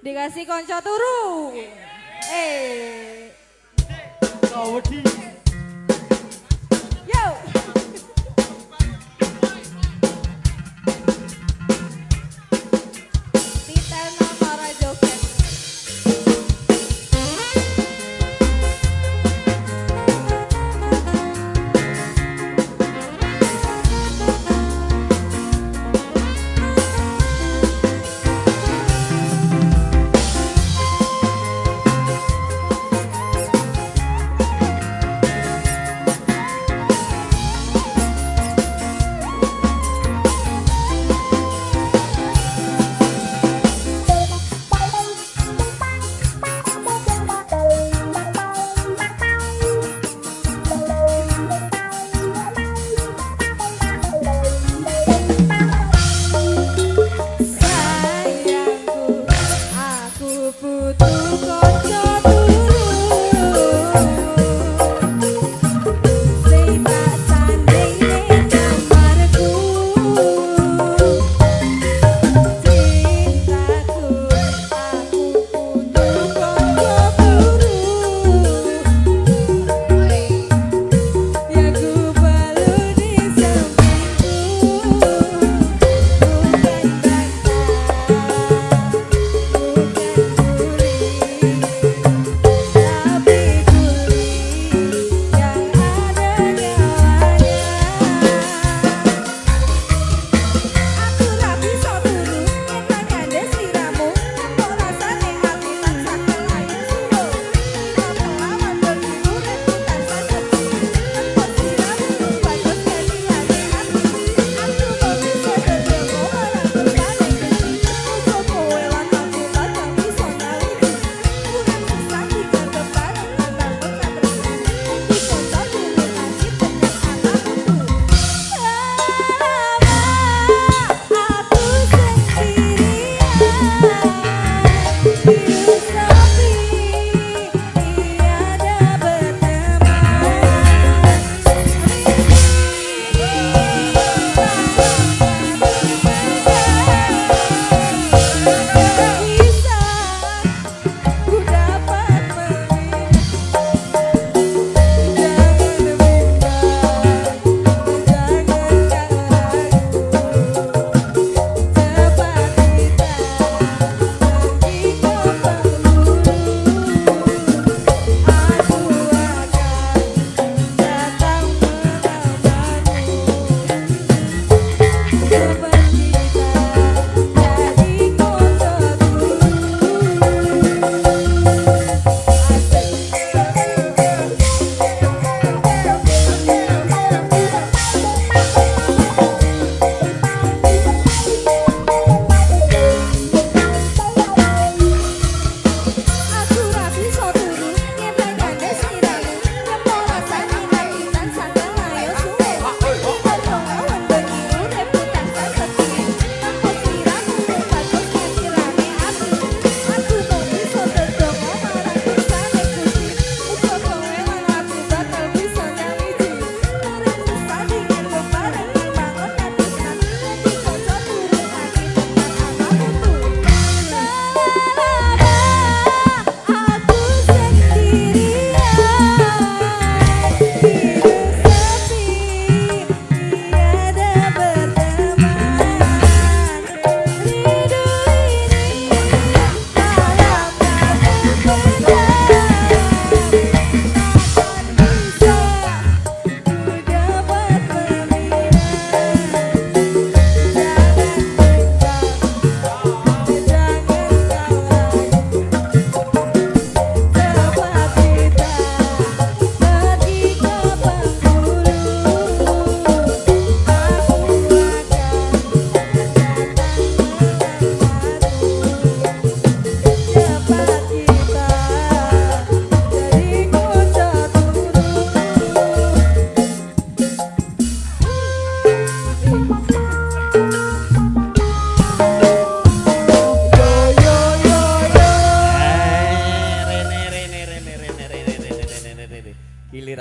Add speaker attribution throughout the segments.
Speaker 1: Dikasih konco turu. Eh.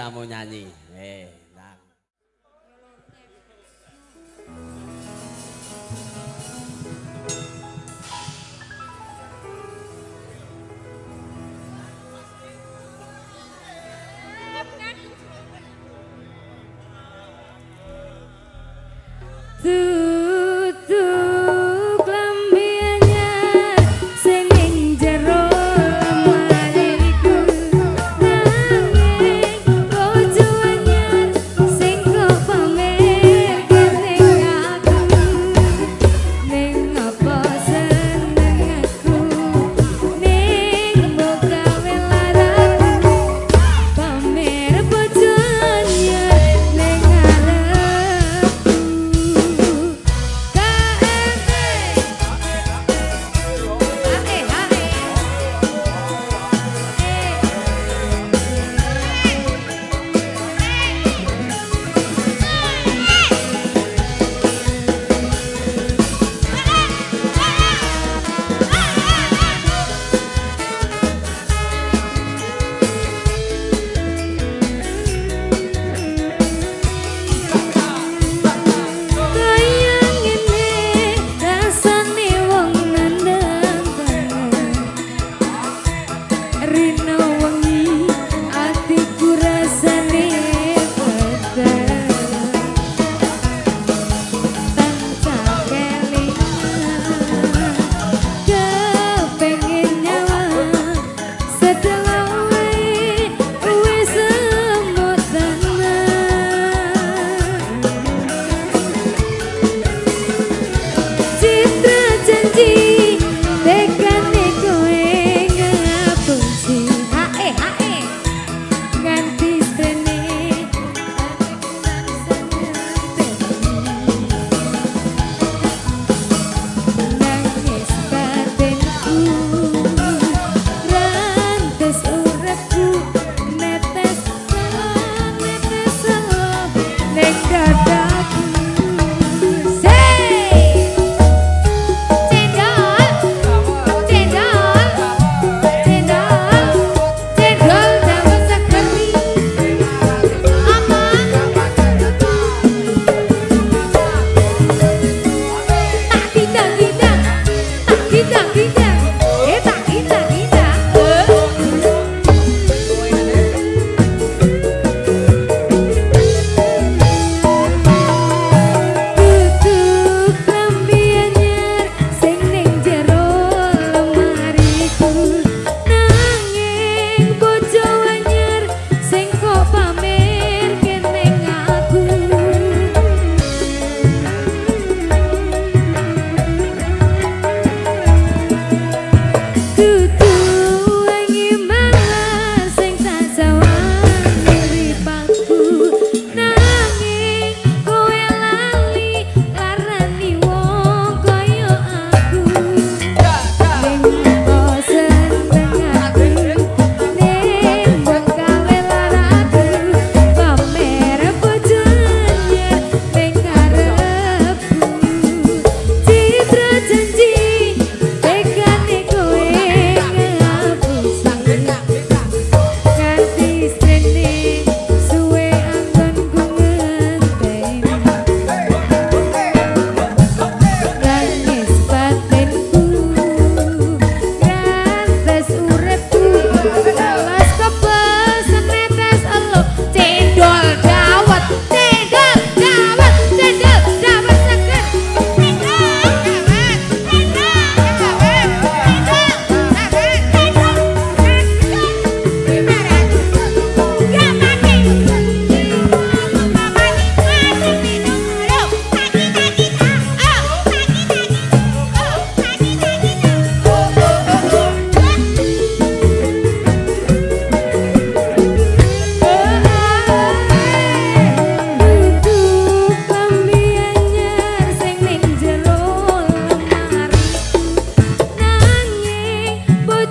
Speaker 2: kamu nyanyi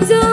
Speaker 1: to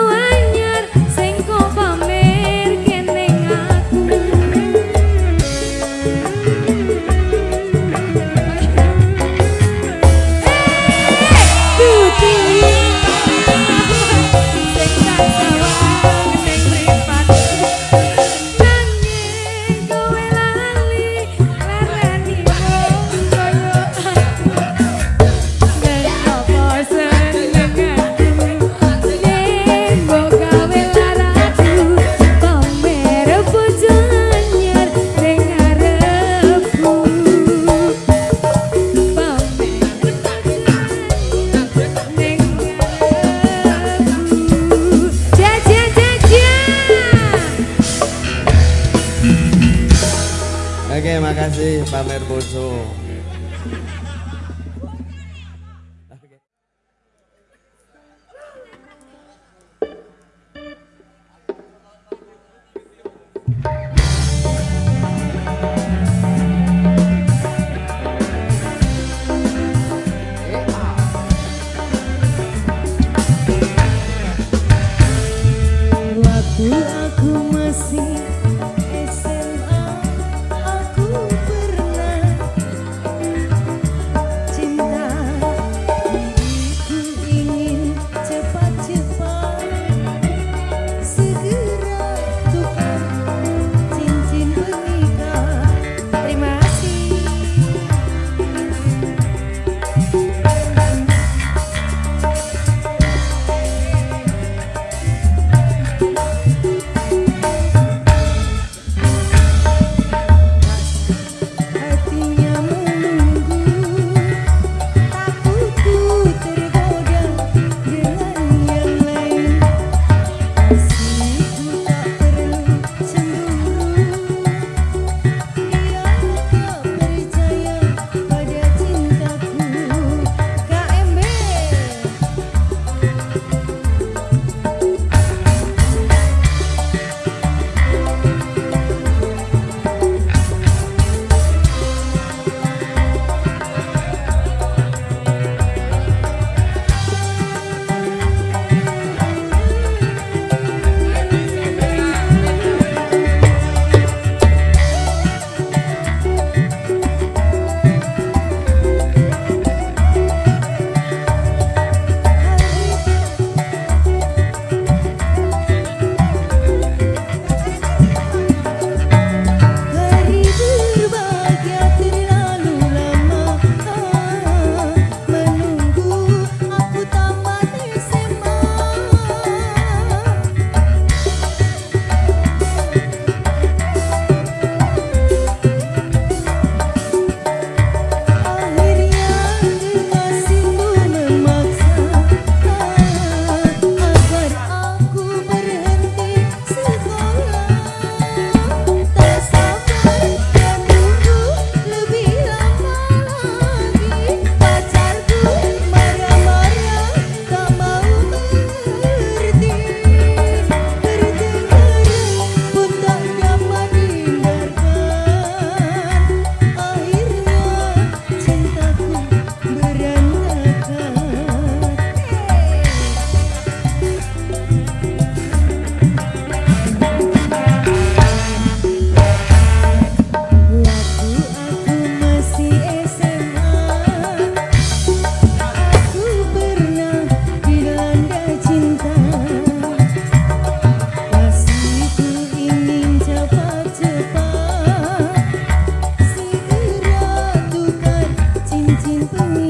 Speaker 3: 金婚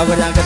Speaker 2: I would have